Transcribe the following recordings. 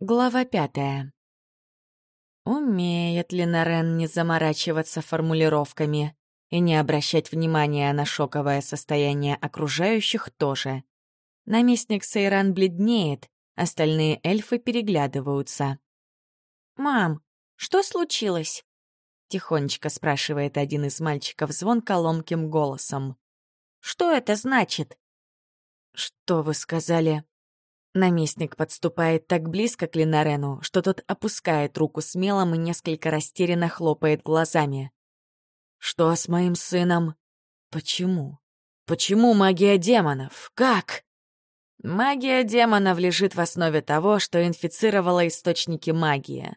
Глава пятая. Умеет ли Нарен не заморачиваться формулировками и не обращать внимания на шоковое состояние окружающих тоже. Наместник Сейран бледнеет, остальные эльфы переглядываются. «Мам, что случилось?» — тихонечко спрашивает один из мальчиков звонко ломким голосом. «Что это значит?» «Что вы сказали?» Наместник подступает так близко к Линарену, что тот опускает руку смелым и несколько растерянно хлопает глазами. «Что с моим сыном? Почему? Почему магия демонов? Как?» Магия демонов лежит в основе того, что инфицировала источники магии.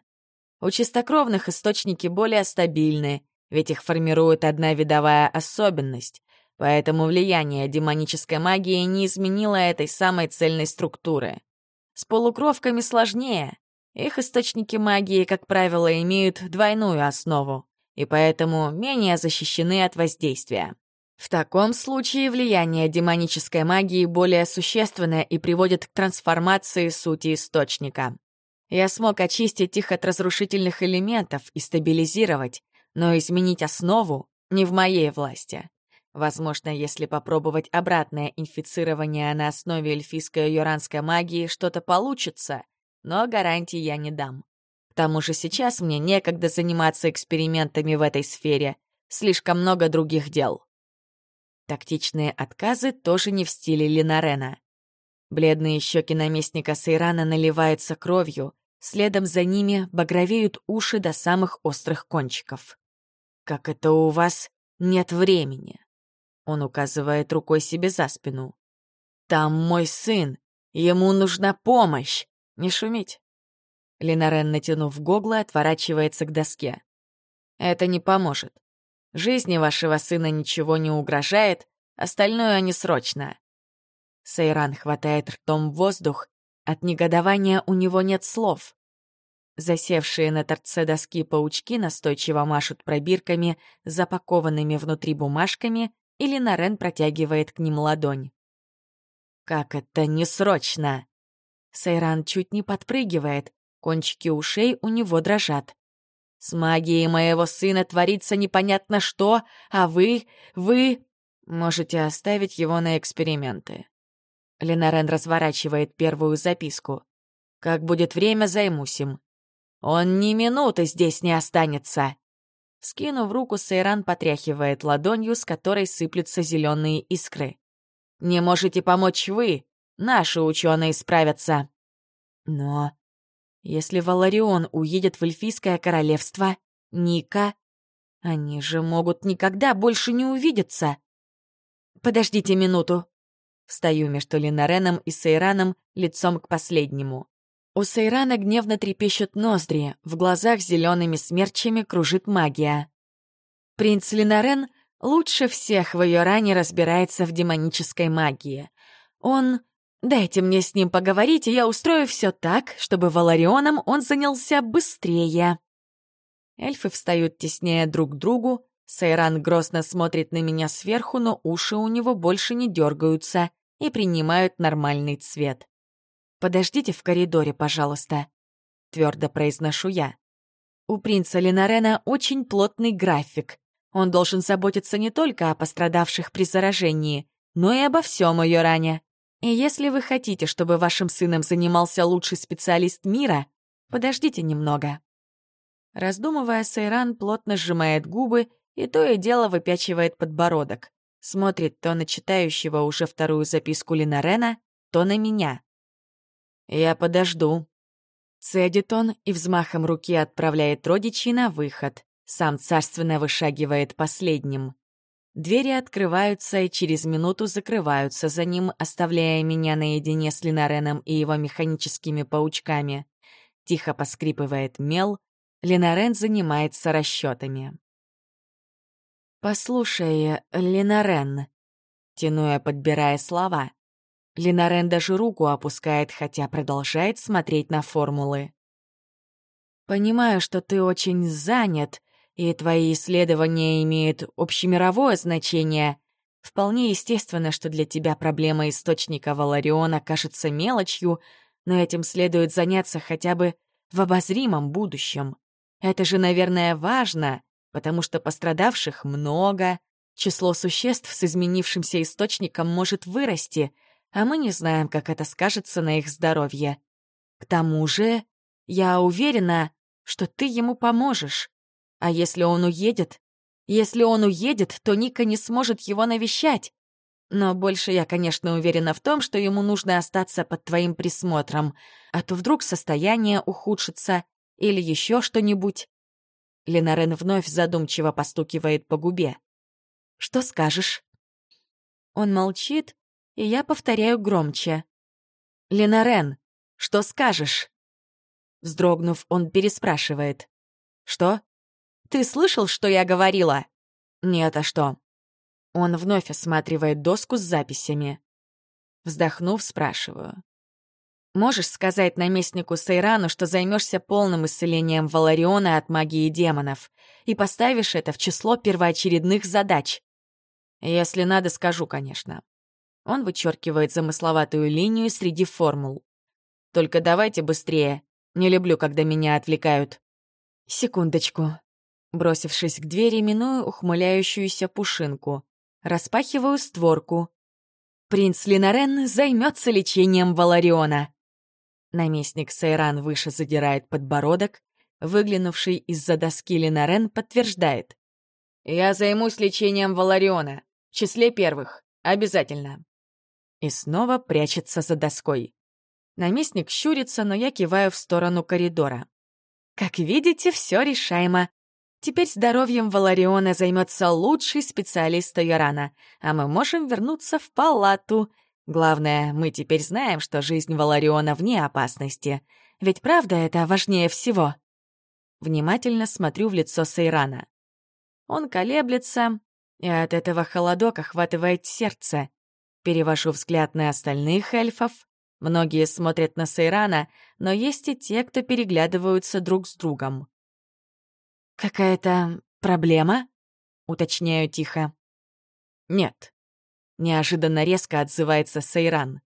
У чистокровных источники более стабильны, ведь их формирует одна видовая особенность, поэтому влияние демонической магии не изменило этой самой цельной структуры. С полукровками сложнее. Их источники магии, как правило, имеют двойную основу, и поэтому менее защищены от воздействия. В таком случае влияние демонической магии более существенное и приводит к трансформации сути источника. Я смог очистить их от разрушительных элементов и стабилизировать, но изменить основу не в моей власти. Возможно, если попробовать обратное инфицирование на основе эльфийской и юранской магии, что-то получится, но гарантий я не дам. К тому же сейчас мне некогда заниматься экспериментами в этой сфере, слишком много других дел. Тактичные отказы тоже не в стиле Линарена. Бледные щеки наместника Сейрана наливаются кровью, Следом за ними багровеют уши до самых острых кончиков. «Как это у вас нет времени?» Он указывает рукой себе за спину. «Там мой сын! Ему нужна помощь! Не шуметь!» Ленарен, натянув гоглы, отворачивается к доске. «Это не поможет. Жизни вашего сына ничего не угрожает, остальное не срочно». Сейран хватает ртом воздух от негодования у него нет слов. Засевшие на торце доски паучки настойчиво машут пробирками, запакованными внутри бумажками, или Нарен протягивает к ним ладонь. «Как это не срочно!» Сайран чуть не подпрыгивает, кончики ушей у него дрожат. «С магией моего сына творится непонятно что, а вы, вы...» Можете оставить его на эксперименты. Ленарен разворачивает первую записку. «Как будет время, займусь им. Он ни минуты здесь не останется!» Скинув руку, Сейран потряхивает ладонью, с которой сыплются зеленые искры. «Не можете помочь вы! Наши ученые справятся!» «Но если Валарион уедет в Эльфийское королевство, Ника, они же могут никогда больше не увидеться!» «Подождите минуту!» Встаю между Линареном и Сейраном лицом к последнему. У Сейрана гневно трепещут ноздри, в глазах зелеными смерчами кружит магия. Принц Линарен лучше всех в ее ране разбирается в демонической магии. Он... Дайте мне с ним поговорить, и я устрою все так, чтобы Валарионом он занялся быстрее. Эльфы встают теснее друг к другу, Сейран грозно смотрит на меня сверху, но уши у него больше не дергаются и принимают нормальный цвет. «Подождите в коридоре, пожалуйста», — твердо произношу я. У принца Ленарена очень плотный график. Он должен заботиться не только о пострадавших при заражении, но и обо всем ее ране. И если вы хотите, чтобы вашим сыном занимался лучший специалист мира, подождите немного. Раздумывая, Сайран плотно сжимает губы и то и дело выпячивает подбородок смотрит то на читающего уже вторую записку Линарена, то на меня. «Я подожду». Цедит он и взмахом руки отправляет родичей на выход. Сам царственно вышагивает последним. Двери открываются и через минуту закрываются за ним, оставляя меня наедине с Линареном и его механическими паучками. Тихо поскрипывает мел, Линарен занимается расчетами. «Послушай, Ленарен», — тяну я, подбирая слова. Ленарен даже руку опускает, хотя продолжает смотреть на формулы. «Понимаю, что ты очень занят, и твои исследования имеют общемировое значение. Вполне естественно, что для тебя проблема источника Валариона кажется мелочью, но этим следует заняться хотя бы в обозримом будущем. Это же, наверное, важно, потому что пострадавших много, число существ с изменившимся источником может вырасти, а мы не знаем, как это скажется на их здоровье. К тому же, я уверена, что ты ему поможешь. А если он уедет? Если он уедет, то Ника не сможет его навещать. Но больше я, конечно, уверена в том, что ему нужно остаться под твоим присмотром, а то вдруг состояние ухудшится или еще что-нибудь. Ленарен вновь задумчиво постукивает по губе. «Что скажешь?» Он молчит, и я повторяю громче. «Ленарен, что скажешь?» Вздрогнув, он переспрашивает. «Что? Ты слышал, что я говорила?» «Нет, а что?» Он вновь осматривает доску с записями. Вздохнув, спрашиваю. «Можешь сказать наместнику Сейрану, что займешься полным исцелением Валариона от магии демонов и поставишь это в число первоочередных задач?» «Если надо, скажу, конечно». Он вычеркивает замысловатую линию среди формул. «Только давайте быстрее. Не люблю, когда меня отвлекают». «Секундочку». Бросившись к двери, миную ухмыляющуюся пушинку. Распахиваю створку. Принц Линарен займется лечением Валариона. Наместник Сайран выше задирает подбородок. Выглянувший из-за доски Линарен подтверждает. «Я займусь лечением Валариона. В числе первых. Обязательно». И снова прячется за доской. Наместник щурится, но я киваю в сторону коридора. Как видите, все решаемо. Теперь здоровьем Валариона займется лучший специалист Тойорана, а мы можем вернуться в палату. Главное, мы теперь знаем, что жизнь Валариона вне опасности. Ведь правда это важнее всего. Внимательно смотрю в лицо Сейрана. Он колеблется, и от этого холодок охватывает сердце. Перевожу взгляд на остальных эльфов. Многие смотрят на Сейрана, но есть и те, кто переглядываются друг с другом. «Какая-то проблема?» — уточняю тихо. «Нет». Неожиданно резко отзывается Сейран.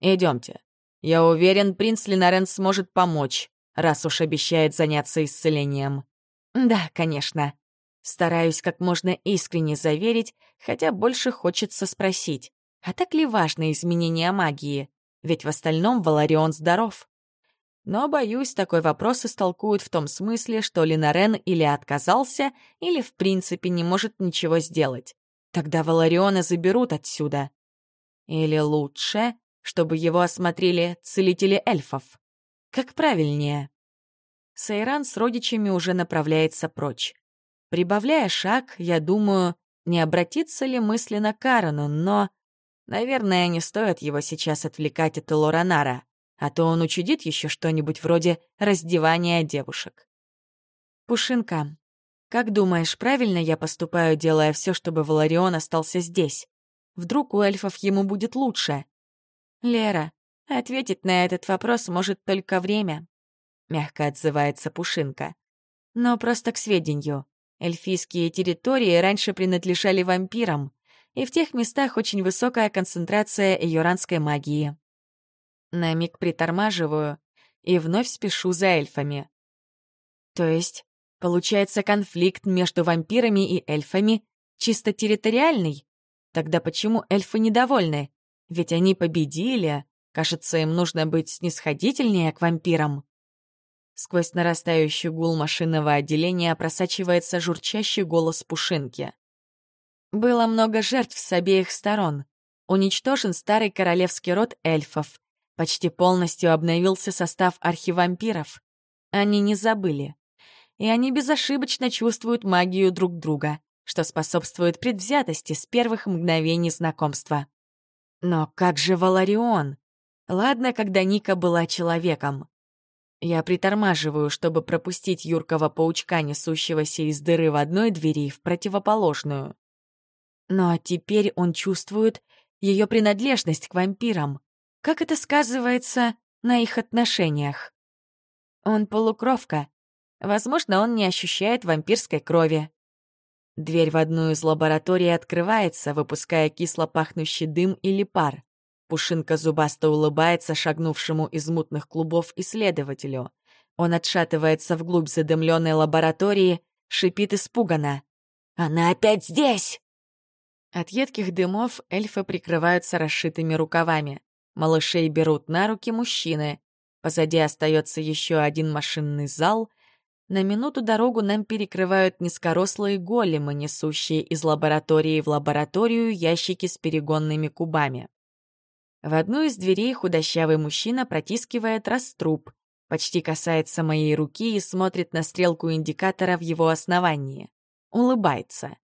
Идемте. Я уверен, принц Линарен сможет помочь, раз уж обещает заняться исцелением». «Да, конечно». Стараюсь как можно искренне заверить, хотя больше хочется спросить, а так ли важно изменение магии? Ведь в остальном Валарион здоров. Но, боюсь, такой вопрос истолкуют в том смысле, что Линарен или отказался, или в принципе не может ничего сделать. Тогда Валариона заберут отсюда. Или лучше, чтобы его осмотрели целители эльфов. Как правильнее. Сайран с родичами уже направляется прочь. Прибавляя шаг, я думаю, не обратиться ли мысленно к Карену, но... Наверное, не стоит его сейчас отвлекать от Лоранара а то он учудит еще что-нибудь вроде раздевания девушек. Пушинка, как думаешь, правильно я поступаю, делая все, чтобы Валарион остался здесь? Вдруг у эльфов ему будет лучше? Лера, ответить на этот вопрос может только время. Мягко отзывается Пушинка. Но просто к сведению. Эльфийские территории раньше принадлежали вампирам, и в тех местах очень высокая концентрация юранской магии. На миг притормаживаю и вновь спешу за эльфами. То есть, получается, конфликт между вампирами и эльфами чисто территориальный? Тогда почему эльфы недовольны? Ведь они победили. Кажется, им нужно быть снисходительнее к вампирам. Сквозь нарастающий гул машинного отделения просачивается журчащий голос Пушинки. Было много жертв с обеих сторон. Уничтожен старый королевский род эльфов. Почти полностью обновился состав архивампиров. Они не забыли. И они безошибочно чувствуют магию друг друга, что способствует предвзятости с первых мгновений знакомства. Но как же Валарион? Ладно, когда Ника была человеком. Я притормаживаю, чтобы пропустить юркого паучка, несущегося из дыры в одной двери в противоположную. Но теперь он чувствует ее принадлежность к вампирам. Как это сказывается на их отношениях? Он полукровка. Возможно, он не ощущает вампирской крови. Дверь в одну из лабораторий открывается, выпуская кисло пахнущий дым или пар. Пушинка зубасто улыбается шагнувшему из мутных клубов исследователю. Он отшатывается вглубь задымленной лаборатории, шипит испуганно. «Она опять здесь!» От едких дымов эльфы прикрываются расшитыми рукавами. Малышей берут на руки мужчины. Позади остается еще один машинный зал. На минуту дорогу нам перекрывают низкорослые големы, несущие из лаборатории в лабораторию ящики с перегонными кубами. В одну из дверей худощавый мужчина протискивает раструб, почти касается моей руки и смотрит на стрелку индикатора в его основании. Улыбается.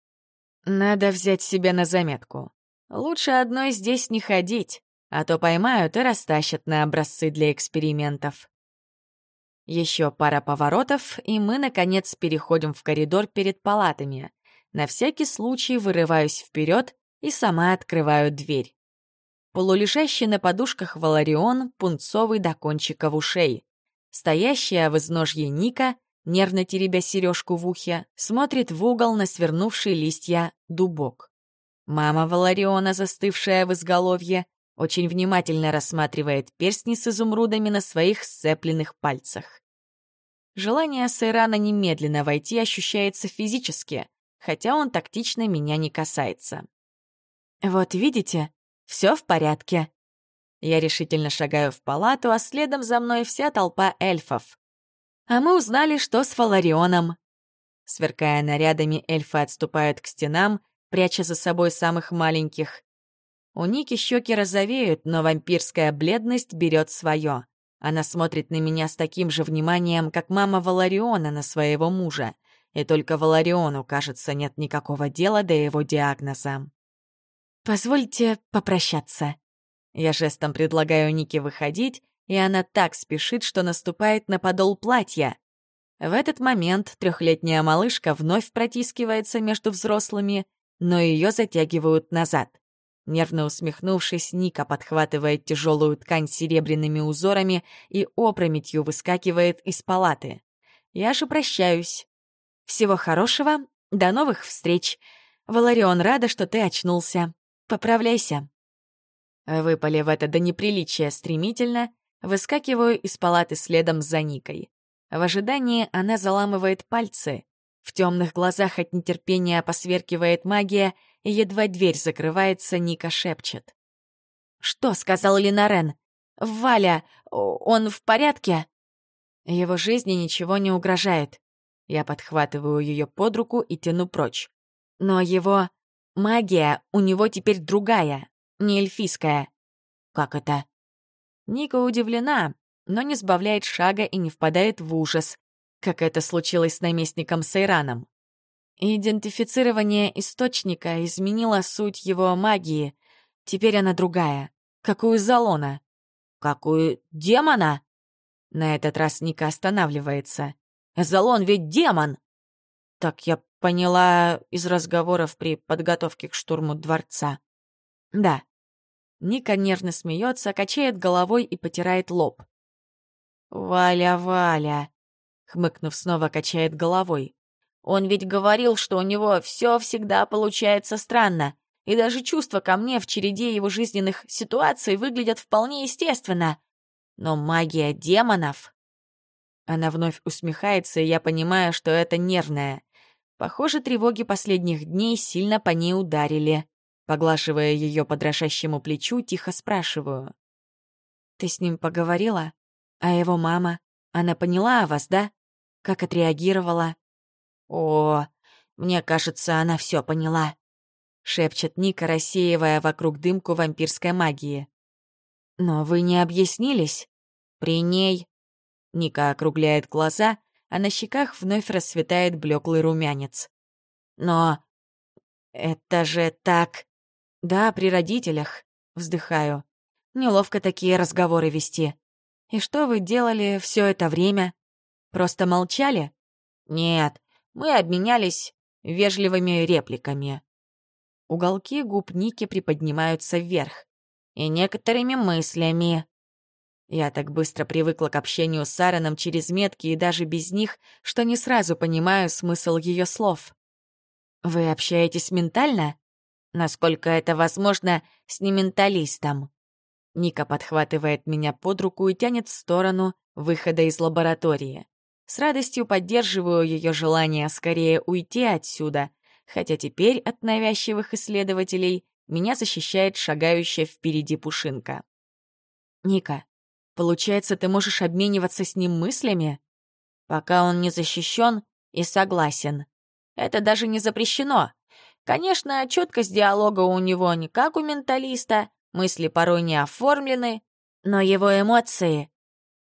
Надо взять себя на заметку. Лучше одной здесь не ходить, а то поймают и растащат на образцы для экспериментов. Еще пара поворотов, и мы, наконец, переходим в коридор перед палатами. На всякий случай вырываюсь вперед и сама открываю дверь. Полулежащий на подушках Валарион, пунцовый до кончиков ушей. Стоящая в изножье Ника, нервно теребя сережку в ухе, смотрит в угол на свернувший листья дубок. Мама Валариона, застывшая в изголовье, очень внимательно рассматривает перстни с изумрудами на своих сцепленных пальцах. Желание Сайрана немедленно войти ощущается физически, хотя он тактично меня не касается. «Вот видите, все в порядке. Я решительно шагаю в палату, а следом за мной вся толпа эльфов. А мы узнали, что с Фаларионом. Сверкая нарядами, эльфы отступают к стенам, пряча за собой самых маленьких. У Ники щеки розовеют, но вампирская бледность берет свое. Она смотрит на меня с таким же вниманием, как мама Валариона на своего мужа. И только Валариону, кажется, нет никакого дела до его диагноза. «Позвольте попрощаться». Я жестом предлагаю Нике выходить, и она так спешит, что наступает на подол платья. В этот момент трехлетняя малышка вновь протискивается между взрослыми, но ее затягивают назад. Нервно усмехнувшись, Ника подхватывает тяжелую ткань с серебряными узорами и опрометью выскакивает из палаты. Я же прощаюсь. Всего хорошего, до новых встреч. Валарион, рада, что ты очнулся. Поправляйся». Выпалив это до неприличия стремительно, выскакиваю из палаты следом за Никой. В ожидании она заламывает пальцы. В темных глазах от нетерпения посверкивает магия, и едва дверь закрывается, Ника шепчет. «Что?» — сказал Линарен. «Валя, он в порядке?» Его жизни ничего не угрожает. Я подхватываю ее под руку и тяну прочь. Но его Магия у него теперь другая, не эльфийская. Как это? Ника удивлена, но не сбавляет шага и не впадает в ужас, как это случилось с наместником Сайраном. Идентифицирование источника изменило суть его магии. Теперь она другая. Какую Залона? Какую демона? На этот раз Ника останавливается. Залон ведь демон! Так я Поняла из разговоров при подготовке к штурму дворца. Да. Ника нервно смеется, качает головой и потирает лоб. «Валя, Валя!» — хмыкнув, снова качает головой. «Он ведь говорил, что у него все всегда получается странно, и даже чувства ко мне в череде его жизненных ситуаций выглядят вполне естественно. Но магия демонов...» Она вновь усмехается, и я понимаю, что это нервная. Похоже, тревоги последних дней сильно по ней ударили. Поглаживая ее по дрожащему плечу, тихо спрашиваю. «Ты с ним поговорила? А его мама? Она поняла о вас, да? Как отреагировала?» «О, мне кажется, она все поняла», — шепчет Ника, рассеивая вокруг дымку вампирской магии. «Но вы не объяснились?» «При ней...» Ника округляет глаза, а на щеках вновь расцветает блеклый румянец. «Но это же так...» «Да, при родителях», — вздыхаю. «Неловко такие разговоры вести. И что вы делали все это время? Просто молчали?» «Нет, мы обменялись вежливыми репликами». Уголки губ Ники приподнимаются вверх. «И некоторыми мыслями». Я так быстро привыкла к общению с Аароном через метки и даже без них, что не сразу понимаю смысл ее слов. «Вы общаетесь ментально?» «Насколько это возможно, с нементалистом». Ника подхватывает меня под руку и тянет в сторону выхода из лаборатории. С радостью поддерживаю ее желание скорее уйти отсюда, хотя теперь от навязчивых исследователей меня защищает шагающая впереди Пушинка. «Ника, получается, ты можешь обмениваться с ним мыслями?» «Пока он не защищен и согласен. Это даже не запрещено. Конечно, четкость диалога у него не как у менталиста, мысли порой не оформлены, но его эмоции...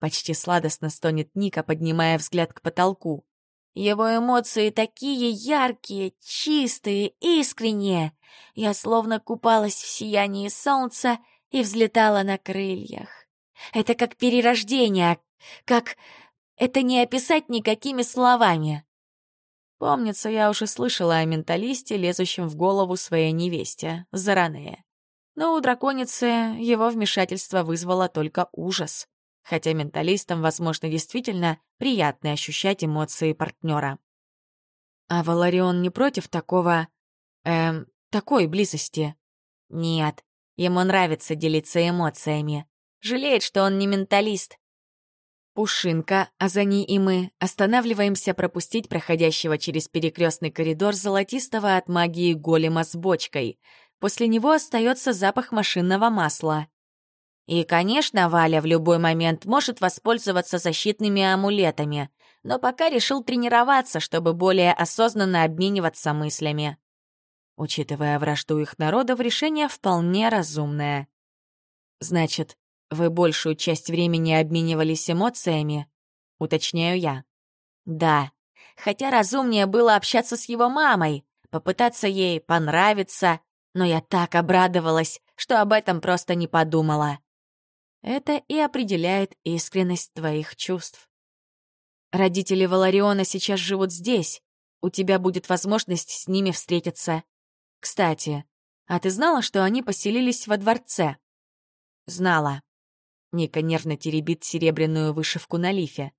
Почти сладостно стонет Ника, поднимая взгляд к потолку. Его эмоции такие яркие, чистые, искренние. Я словно купалась в сиянии солнца и взлетала на крыльях. Это как перерождение, как... Это не описать никакими словами. Помнится, я уже слышала о менталисте, лезущем в голову своей невесте, Заранее. Но у драконицы его вмешательство вызвало только ужас. Хотя менталистам, возможно, действительно приятно ощущать эмоции партнера. А Валарион не против такого... эм... такой близости? Нет, ему нравится делиться эмоциями. Жалеет, что он не менталист. Пушинка, а за ней и мы, останавливаемся пропустить проходящего через перекрестный коридор золотистого от магии голема с бочкой — После него остается запах машинного масла. И, конечно, Валя в любой момент может воспользоваться защитными амулетами, но пока решил тренироваться, чтобы более осознанно обмениваться мыслями. Учитывая вражду их народов, решение вполне разумное. Значит, вы большую часть времени обменивались эмоциями? Уточняю я. Да, хотя разумнее было общаться с его мамой, попытаться ей понравиться, но я так обрадовалась, что об этом просто не подумала. Это и определяет искренность твоих чувств. Родители Валариона сейчас живут здесь. У тебя будет возможность с ними встретиться. Кстати, а ты знала, что они поселились во дворце? Знала. Ника нервно теребит серебряную вышивку на лифе.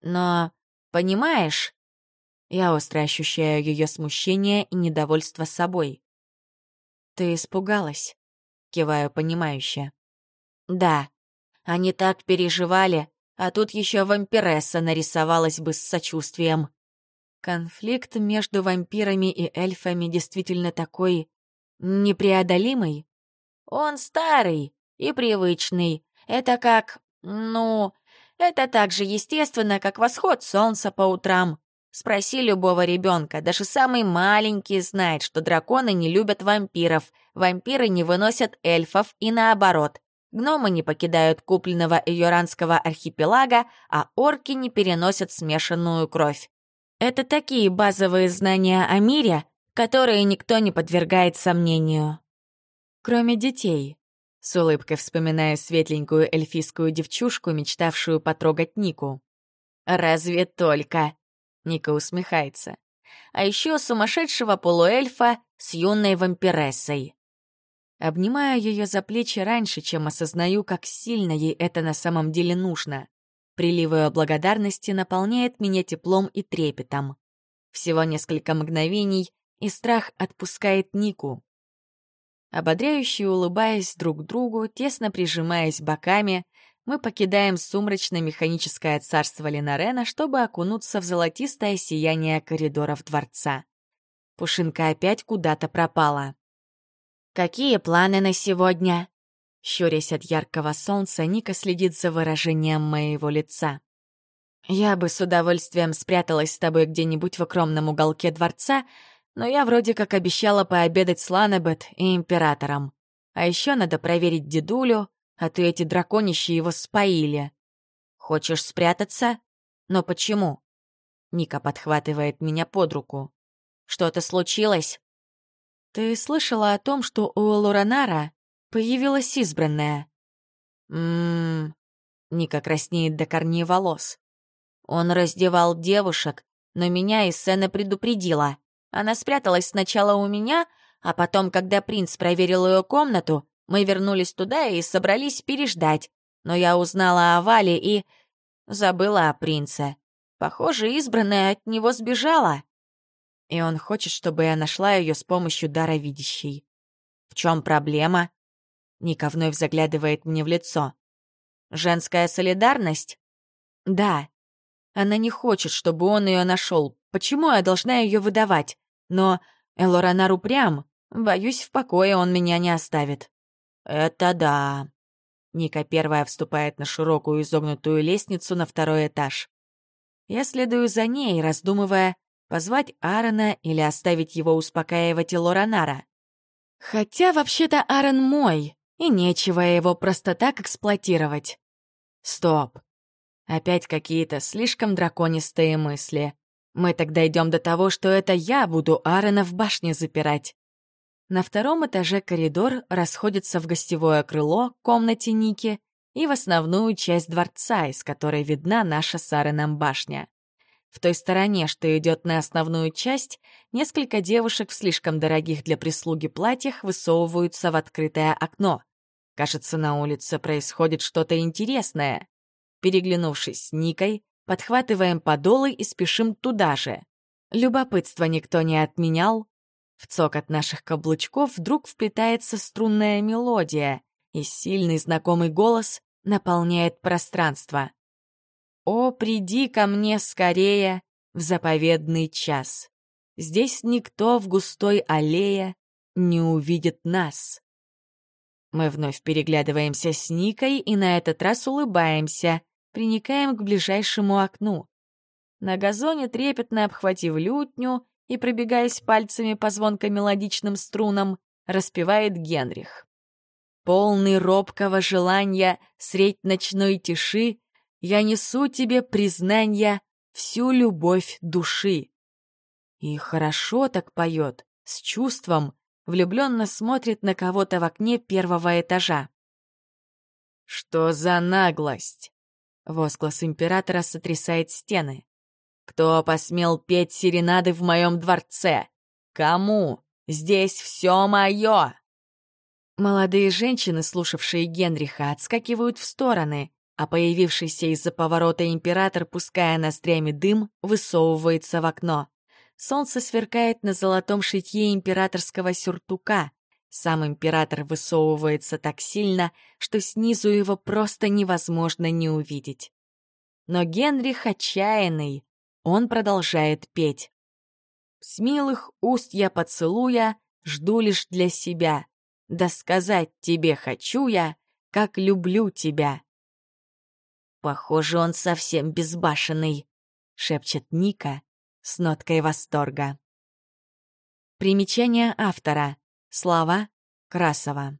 Но, понимаешь, я остро ощущаю ее смущение и недовольство собой. «Ты испугалась?» — киваю понимающе. «Да, они так переживали, а тут еще вампиресса нарисовалась бы с сочувствием». Конфликт между вампирами и эльфами действительно такой непреодолимый. Он старый и привычный. Это как... ну... Это так же естественно, как восход солнца по утрам. Спроси любого ребенка, даже самый маленький знает, что драконы не любят вампиров, вампиры не выносят эльфов и наоборот. Гномы не покидают купленного Йоранского архипелага, а орки не переносят смешанную кровь. Это такие базовые знания о мире, которые никто не подвергает сомнению. Кроме детей. С улыбкой вспоминаю светленькую эльфийскую девчушку, мечтавшую потрогать Нику. «Разве только!» Ника усмехается. А еще сумасшедшего полуэльфа с юной вампирессой. Обнимаю ее за плечи раньше, чем осознаю, как сильно ей это на самом деле нужно. Приливы благодарности наполняет меня теплом и трепетом. Всего несколько мгновений, и страх отпускает Нику. Ободряюще улыбаясь друг другу, тесно прижимаясь боками, мы покидаем сумрачно-механическое царство Ленарена, чтобы окунуться в золотистое сияние коридоров дворца. Пушинка опять куда-то пропала. «Какие планы на сегодня?» Щурясь от яркого солнца, Ника следит за выражением моего лица. «Я бы с удовольствием спряталась с тобой где-нибудь в укромном уголке дворца, но я вроде как обещала пообедать с Ланебет и Императором. А еще надо проверить дедулю, а ты эти драконищи его споили. Хочешь спрятаться? Но почему? Ника подхватывает меня под руку. Что-то случилось? Ты слышала о том, что у Лоранара появилась избранная? Ммм... Ника краснеет до корней волос. Он раздевал девушек, но меня и Сена предупредила. Она спряталась сначала у меня, а потом, когда принц проверил ее комнату, мы вернулись туда и собрались переждать, но я узнала о Вале и... забыла о принце. Похоже, избранная от него сбежала. И он хочет, чтобы я нашла ее с помощью дара видящей. В чем проблема? Ника вновь заглядывает мне в лицо. «Женская солидарность?» «Да. Она не хочет, чтобы он ее нашел. Почему я должна ее выдавать? Но Элоранар упрям. Боюсь, в покое он меня не оставит». «Это да». Ника первая вступает на широкую изогнутую лестницу на второй этаж. Я следую за ней, раздумывая, позвать Аарона или оставить его успокаивать Элоранара. Хотя вообще-то Аарон мой, и нечего его просто так эксплуатировать. Стоп. Опять какие-то слишком драконистые мысли. Мы тогда идем до того, что это я буду Аарона в башне запирать. На втором этаже коридор расходится в гостевое крыло, комнате Ники, и в основную часть дворца, из которой видна наша с Аароном башня. В той стороне, что идет на основную часть, несколько девушек в слишком дорогих для прислуги платьях высовываются в открытое окно. Кажется, на улице происходит что-то интересное. Переглянувшись с Никой, подхватываем подолы и спешим туда же. Любопытство никто не отменял. В цокот наших каблучков вдруг вплетается струнная мелодия, и сильный знакомый голос наполняет пространство. «О, приди ко мне скорее в заповедный час. Здесь никто в густой аллее не увидит нас». Мы вновь переглядываемся с Никой и на этот раз улыбаемся, приникаем к ближайшему окну. На газоне, трепетно обхватив лютню и пробегаясь пальцами по звонко-мелодичным струнам, распевает Генрих. Полный робкого желания средь ночной тиши я несу тебе признания, всю любовь души. И хорошо так поет, с чувством, влюбленно смотрит на кого-то в окне первого этажа. «Что за наглость?» Возглас императора сотрясает стены. «Кто посмел петь серенады в моем дворце? Кому? Здесь все мое!» Молодые женщины, слушавшие Генриха, отскакивают в стороны, а появившийся из-за поворота император, пуская ноздрями дым, высовывается в окно. Солнце сверкает на золотом шитье императорского сюртука. Сам император высовывается так сильно, что снизу его просто невозможно не увидеть. Но Генрих отчаянный, он продолжает петь. «С милых уст я поцелуя, жду лишь для себя. Да сказать тебе хочу я, как люблю тебя». «Похоже, он совсем безбашенный», — шепчет Ника с ноткой восторга. Примечание автора. Слова Красова.